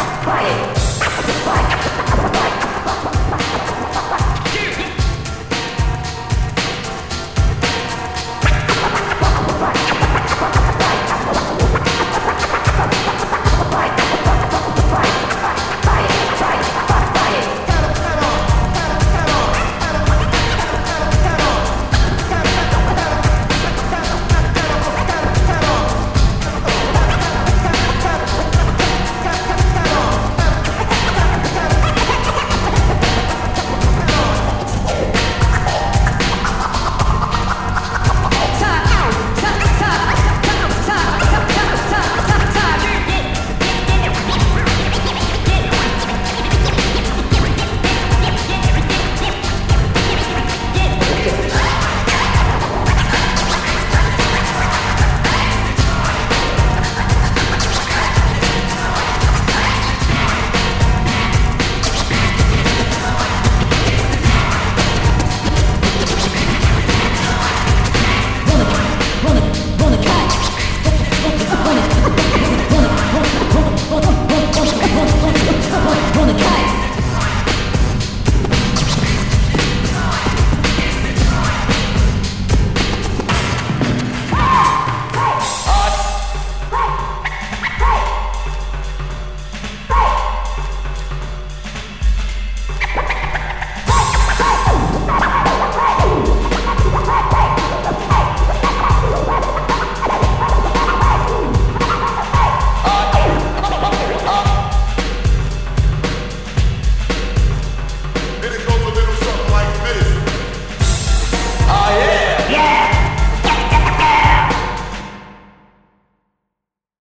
Quiet!